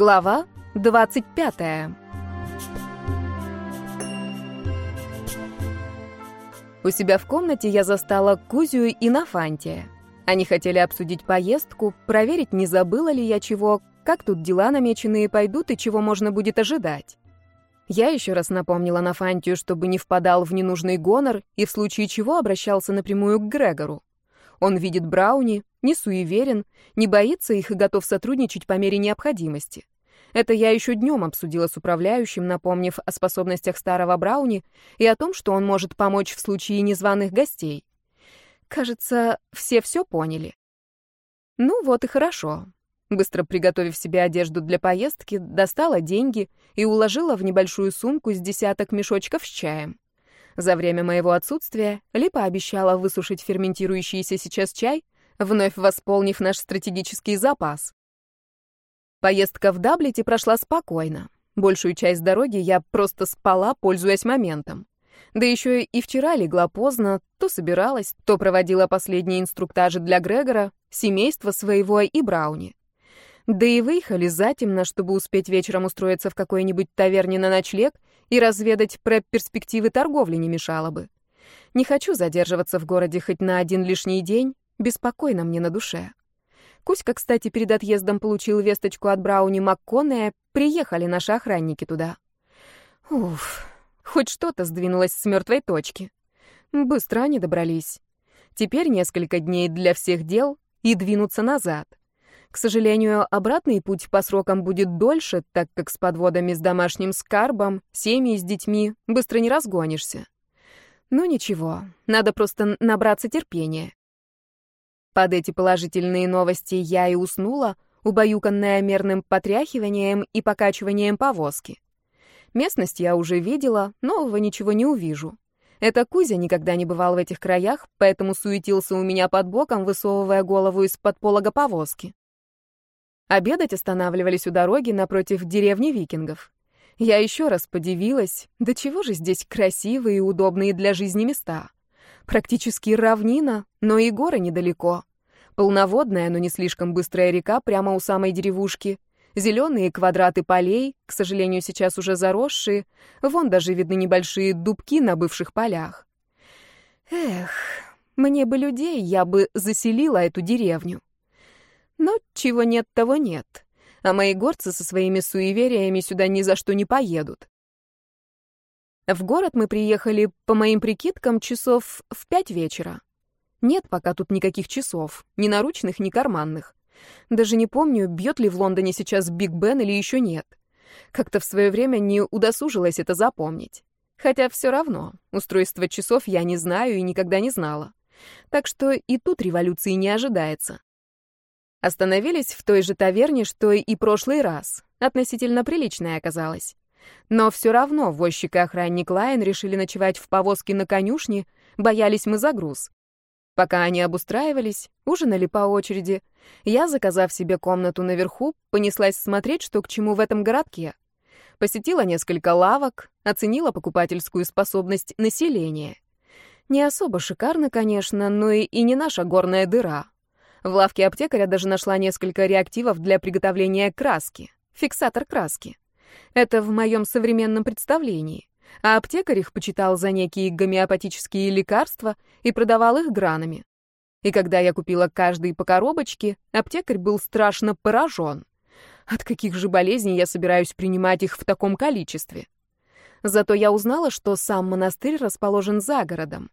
Глава 25. У себя в комнате я застала Кузю и Нафантия. Они хотели обсудить поездку, проверить, не забыла ли я чего, как тут дела намеченные пойдут и чего можно будет ожидать. Я еще раз напомнила Нафантию, чтобы не впадал в ненужный гонор и в случае чего обращался напрямую к Грегору. Он видит Брауни, не суеверен, не боится их и готов сотрудничать по мере необходимости. Это я еще днем обсудила с управляющим, напомнив о способностях старого Брауни и о том, что он может помочь в случае незваных гостей. Кажется, все все поняли. Ну вот и хорошо. Быстро приготовив себе одежду для поездки, достала деньги и уложила в небольшую сумку с десяток мешочков с чаем. За время моего отсутствия Липа обещала высушить ферментирующийся сейчас чай, вновь восполнив наш стратегический запас. Поездка в Даблете прошла спокойно. Большую часть дороги я просто спала, пользуясь моментом. Да еще и вчера легла поздно, то собиралась, то проводила последние инструктажи для Грегора, семейства своего и Брауни. Да и выехали затемно, чтобы успеть вечером устроиться в какой-нибудь таверне на ночлег и разведать про перспективы торговли не мешало бы. Не хочу задерживаться в городе хоть на один лишний день, беспокойно мне на душе. Кузька, кстати, перед отъездом получил весточку от Брауни МакКоннея, приехали наши охранники туда. Уф, хоть что-то сдвинулось с мертвой точки. Быстро они добрались. Теперь несколько дней для всех дел и двинуться назад. К сожалению, обратный путь по срокам будет дольше, так как с подводами с домашним скарбом, семьей с детьми быстро не разгонишься. Ну ничего, надо просто набраться терпения. Под эти положительные новости я и уснула, убаюканная мерным потряхиванием и покачиванием повозки. Местность я уже видела, нового ничего не увижу. Это Кузя никогда не бывал в этих краях, поэтому суетился у меня под боком, высовывая голову из-под полога повозки. Обедать останавливались у дороги напротив деревни викингов. Я еще раз подивилась, до чего же здесь красивые и удобные для жизни места. Практически равнина, но и горы недалеко. Полноводная, но не слишком быстрая река прямо у самой деревушки. Зеленые квадраты полей, к сожалению, сейчас уже заросшие. Вон даже видны небольшие дубки на бывших полях. Эх, мне бы людей, я бы заселила эту деревню. Но чего нет, того нет. А мои горцы со своими суевериями сюда ни за что не поедут. В город мы приехали, по моим прикидкам, часов в пять вечера. Нет пока тут никаких часов, ни наручных, ни карманных. Даже не помню, бьет ли в Лондоне сейчас Биг Бен или еще нет. Как-то в свое время не удосужилась это запомнить. Хотя все равно, устройство часов я не знаю и никогда не знала. Так что и тут революции не ожидается. Остановились в той же таверне, что и прошлый раз. Относительно приличная оказалась. Но все равно возчик и охранник Лайн решили ночевать в повозке на конюшне, боялись мы за груз. Пока они обустраивались, ужинали по очереди, я, заказав себе комнату наверху, понеслась смотреть, что к чему в этом городке. Посетила несколько лавок, оценила покупательскую способность населения. Не особо шикарно, конечно, но и, и не наша горная дыра. В лавке аптекаря даже нашла несколько реактивов для приготовления краски. Фиксатор краски. Это в моем современном представлении. А аптекарь их почитал за некие гомеопатические лекарства и продавал их гранами. И когда я купила каждый по коробочке, аптекарь был страшно поражен. От каких же болезней я собираюсь принимать их в таком количестве? Зато я узнала, что сам монастырь расположен за городом.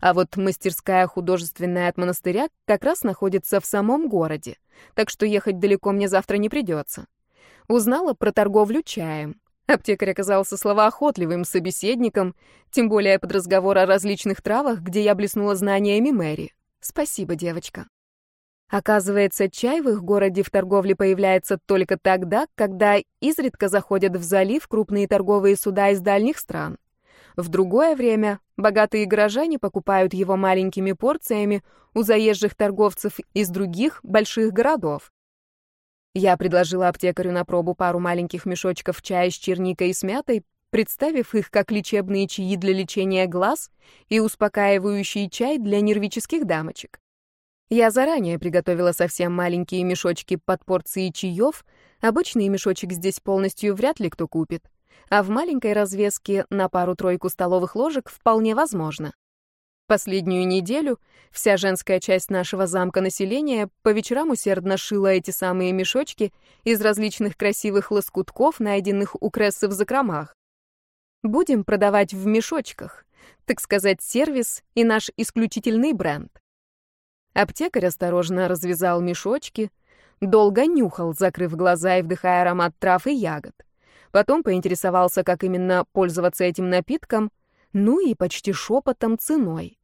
А вот мастерская художественная от монастыря как раз находится в самом городе, так что ехать далеко мне завтра не придется. Узнала про торговлю чаем. Аптекарь оказался словоохотливым собеседником, тем более под разговор о различных травах, где я блеснула знаниями Мэри. Спасибо, девочка. Оказывается, чай в их городе в торговле появляется только тогда, когда изредка заходят в залив крупные торговые суда из дальних стран. В другое время богатые горожане покупают его маленькими порциями у заезжих торговцев из других больших городов. Я предложила аптекарю на пробу пару маленьких мешочков чая с черникой и с мятой, представив их как лечебные чаи для лечения глаз и успокаивающий чай для нервических дамочек. Я заранее приготовила совсем маленькие мешочки под порции чаев. Обычный мешочек здесь полностью вряд ли кто купит. А в маленькой развеске на пару-тройку столовых ложек вполне возможно. Последнюю неделю вся женская часть нашего замка населения по вечерам усердно шила эти самые мешочки из различных красивых лоскутков, найденных у Крессы в закромах. Будем продавать в мешочках, так сказать, сервис и наш исключительный бренд. Аптекарь осторожно развязал мешочки, долго нюхал, закрыв глаза и вдыхая аромат трав и ягод. Потом поинтересовался, как именно пользоваться этим напитком — ну и почти шепотом ценой.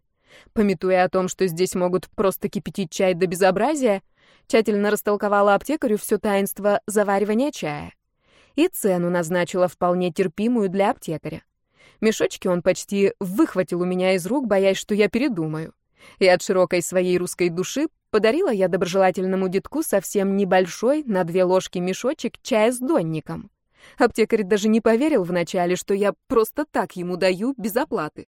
Пометуя о том, что здесь могут просто кипятить чай до безобразия, тщательно растолковала аптекарю все таинство заваривания чая. И цену назначила вполне терпимую для аптекаря. Мешочки он почти выхватил у меня из рук, боясь, что я передумаю. И от широкой своей русской души подарила я доброжелательному детку совсем небольшой, на две ложки мешочек чая с донником. Аптекарь даже не поверил вначале, что я просто так ему даю без оплаты.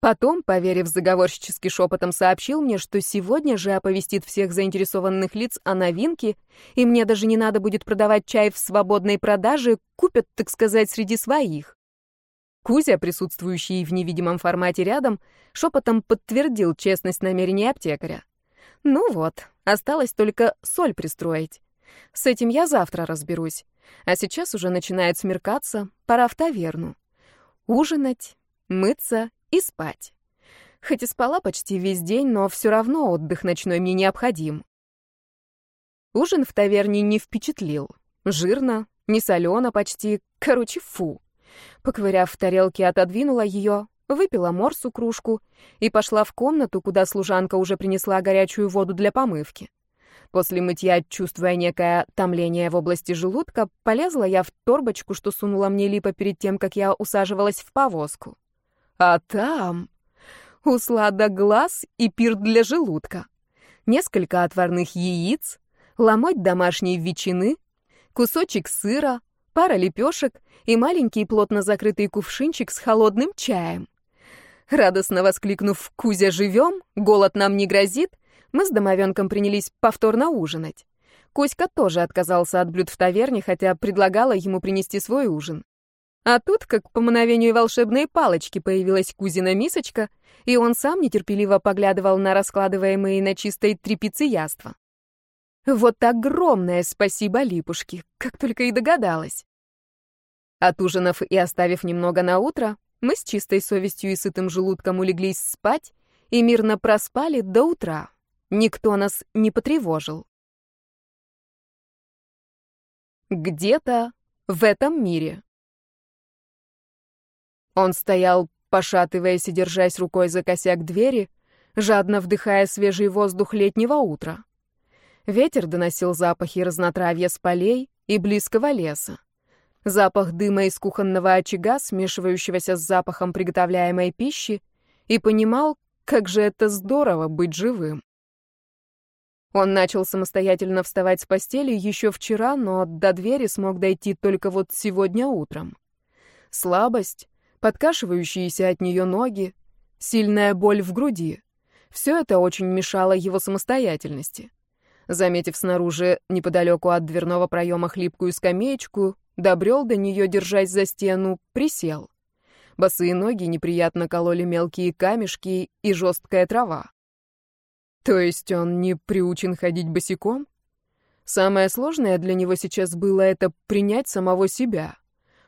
Потом, поверив заговорщически шепотом, сообщил мне, что сегодня же оповестит всех заинтересованных лиц о новинке, и мне даже не надо будет продавать чай в свободной продаже, купят, так сказать, среди своих. Кузя, присутствующий в невидимом формате рядом, шепотом подтвердил честность намерений аптекаря. Ну вот, осталось только соль пристроить. С этим я завтра разберусь. А сейчас уже начинает смеркаться, пора в таверну. Ужинать, мыться и спать. Хоть и спала почти весь день, но все равно отдых ночной мне необходим. Ужин в таверне не впечатлил. Жирно, не солено почти, короче, фу. Поковыряв в тарелке, отодвинула ее, выпила морсу кружку и пошла в комнату, куда служанка уже принесла горячую воду для помывки. После мытья, чувствуя некое томление в области желудка, полезла я в торбочку, что сунула мне Липа перед тем, как я усаживалась в повозку. А там... Услада глаз и пир для желудка. Несколько отварных яиц, ломоть домашней ветчины, кусочек сыра, пара лепешек и маленький плотно закрытый кувшинчик с холодным чаем. Радостно воскликнув «Кузя, живем! Голод нам не грозит!» мы с домовенком принялись повторно ужинать. Кузька тоже отказался от блюд в таверне, хотя предлагала ему принести свой ужин. А тут, как по мановению волшебной палочки, появилась Кузина мисочка, и он сам нетерпеливо поглядывал на раскладываемые на чистой тряпице яства. Вот огромное спасибо Липушке, как только и догадалась. От ужинов и оставив немного на утро, мы с чистой совестью и сытым желудком улеглись спать и мирно проспали до утра. Никто нас не потревожил. Где-то в этом мире. Он стоял, пошатываясь и держась рукой за косяк двери, жадно вдыхая свежий воздух летнего утра. Ветер доносил запахи разнотравья с полей и близкого леса. Запах дыма из кухонного очага, смешивающегося с запахом приготовляемой пищи, и понимал, как же это здорово быть живым. Он начал самостоятельно вставать с постели еще вчера, но до двери смог дойти только вот сегодня утром. Слабость, подкашивающиеся от нее ноги, сильная боль в груди — все это очень мешало его самостоятельности. Заметив снаружи, неподалеку от дверного проема хлипкую скамеечку, добрел до нее, держась за стену, присел. Босые ноги неприятно кололи мелкие камешки и жесткая трава. То есть он не приучен ходить босиком? Самое сложное для него сейчас было это принять самого себя,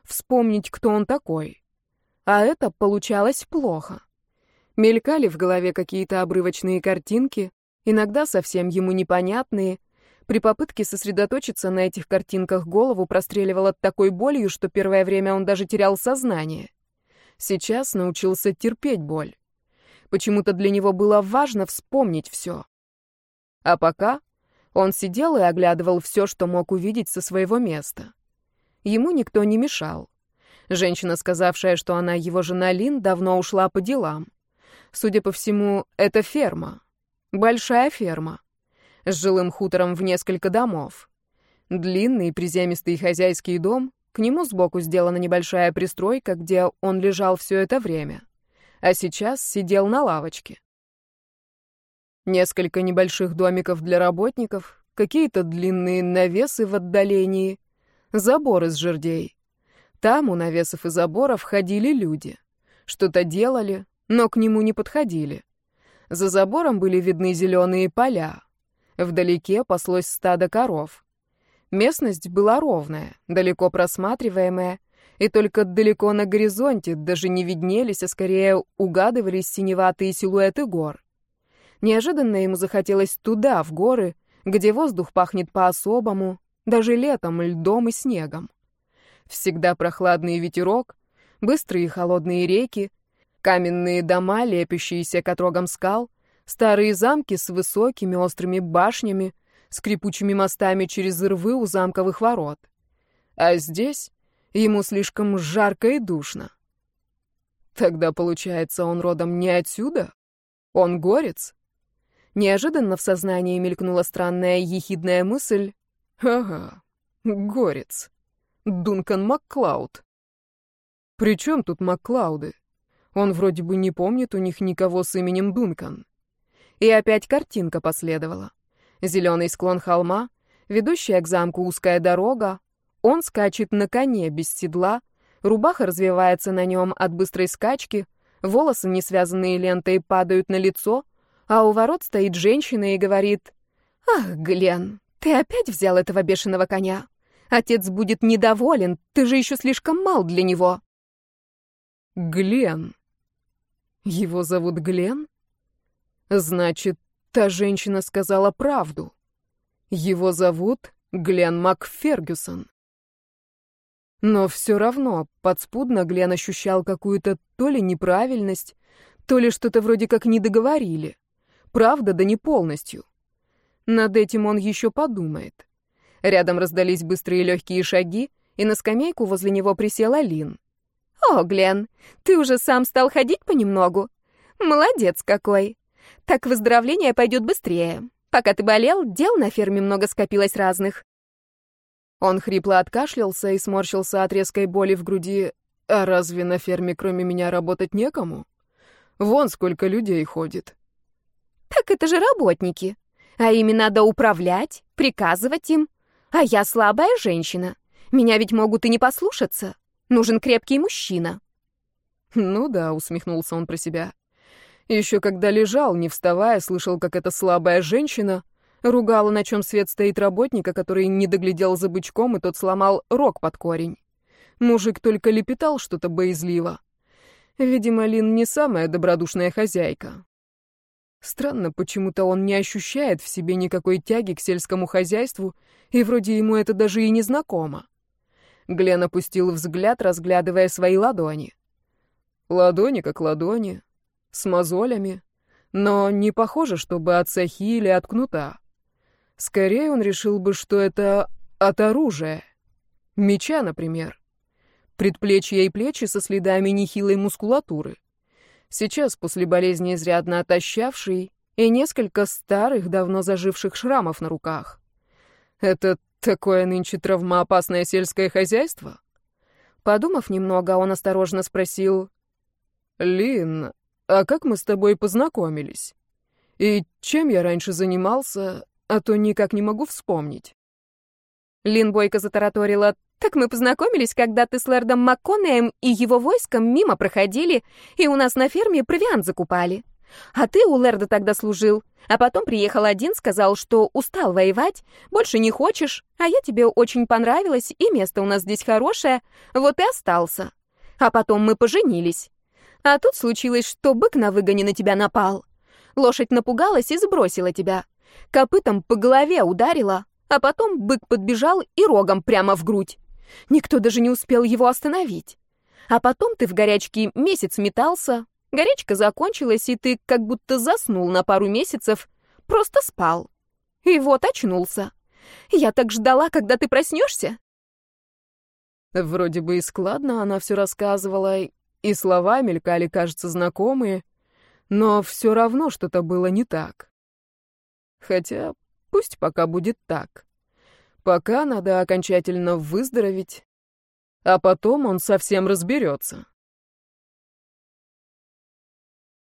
вспомнить, кто он такой. А это получалось плохо. Мелькали в голове какие-то обрывочные картинки, иногда совсем ему непонятные. При попытке сосредоточиться на этих картинках голову простреливало такой болью, что первое время он даже терял сознание. Сейчас научился терпеть боль. Почему-то для него было важно вспомнить все. А пока он сидел и оглядывал все, что мог увидеть со своего места. Ему никто не мешал. Женщина, сказавшая, что она его жена Лин, давно ушла по делам. Судя по всему, это ферма. Большая ферма. С жилым хутором в несколько домов. Длинный приземистый хозяйский дом, к нему сбоку сделана небольшая пристройка, где он лежал все это время а сейчас сидел на лавочке. Несколько небольших домиков для работников, какие-то длинные навесы в отдалении, забор из жердей. Там у навесов и заборов ходили люди. Что-то делали, но к нему не подходили. За забором были видны зеленые поля. Вдалеке паслось стадо коров. Местность была ровная, далеко просматриваемая, и только далеко на горизонте даже не виднелись, а скорее угадывались синеватые силуэты гор. Неожиданно ему захотелось туда, в горы, где воздух пахнет по-особому, даже летом, льдом и снегом. Всегда прохладный ветерок, быстрые холодные реки, каменные дома, лепящиеся к отрогам скал, старые замки с высокими острыми башнями, скрипучими мостами через рвы у замковых ворот. А здесь ему слишком жарко и душно. Тогда, получается, он родом не отсюда? Он горец? Неожиданно в сознании мелькнула странная ехидная мысль. Ага, горец. Дункан Макклауд. При чем тут Макклауды? Он вроде бы не помнит у них никого с именем Дункан. И опять картинка последовала. Зеленый склон холма, ведущая к замку узкая дорога. Он скачет на коне без седла, рубаха развивается на нем от быстрой скачки, волосы, не связанные лентой, падают на лицо, а у ворот стоит женщина и говорит «Ах, Глен, ты опять взял этого бешеного коня? Отец будет недоволен, ты же еще слишком мал для него». Глен. Его зовут Глен? Значит, Та женщина сказала правду. Его зовут Глен МакФергюсон. Но все равно подспудно Глен ощущал какую-то то ли неправильность, то ли что-то вроде как не договорили. Правда, да не полностью. Над этим он еще подумает. Рядом раздались быстрые легкие шаги, и на скамейку возле него присела Лин. «О, Глен, ты уже сам стал ходить понемногу? Молодец какой!» Так выздоровление пойдет быстрее. Пока ты болел, дел на ферме много скопилось разных». Он хрипло откашлялся и сморщился от резкой боли в груди. «А разве на ферме кроме меня работать некому? Вон сколько людей ходит». «Так это же работники. А ими надо управлять, приказывать им. А я слабая женщина. Меня ведь могут и не послушаться. Нужен крепкий мужчина». «Ну да», — усмехнулся он про себя. Еще когда лежал, не вставая, слышал, как эта слабая женщина ругала, на чем свет стоит работника, который не доглядел за бычком, и тот сломал рог под корень. Мужик только лепетал что-то боязливо. Видимо, Лин не самая добродушная хозяйка. Странно, почему-то он не ощущает в себе никакой тяги к сельскому хозяйству, и вроде ему это даже и не знакомо. Глен опустил взгляд, разглядывая свои ладони. Ладони как ладони, с мозолями, но не похоже, чтобы от сахи или от кнута. Скорее он решил бы, что это от оружия. Меча, например. Предплечья и плечи со следами нехилой мускулатуры. Сейчас, после болезни изрядно отощавший, и несколько старых, давно заживших шрамов на руках. Это такое нынче травмоопасное сельское хозяйство? Подумав немного, он осторожно спросил, «Лин, а как мы с тобой познакомились? И чем я раньше занимался, а то никак не могу вспомнить. Лин Бойко затараторила. «Так мы познакомились, когда ты с лэрдом МакКонеем и его войском мимо проходили, и у нас на ферме провиант закупали. А ты у Лерда тогда служил, а потом приехал один, сказал, что устал воевать, больше не хочешь, а я тебе очень понравилась, и место у нас здесь хорошее, вот и остался. А потом мы поженились. А тут случилось, что бык на выгоне на тебя напал. Лошадь напугалась и сбросила тебя. Копытом по голове ударила, а потом бык подбежал и рогом прямо в грудь. Никто даже не успел его остановить. А потом ты в горячке месяц метался, горячка закончилась, и ты как будто заснул на пару месяцев, просто спал. И вот очнулся. Я так ждала, когда ты проснешься. Вроде бы и складно она все рассказывала, и слова мелькали, кажется, знакомые, но все равно что-то было не так. Хотя пусть пока будет так. Пока надо окончательно выздороветь, а потом он совсем разберется.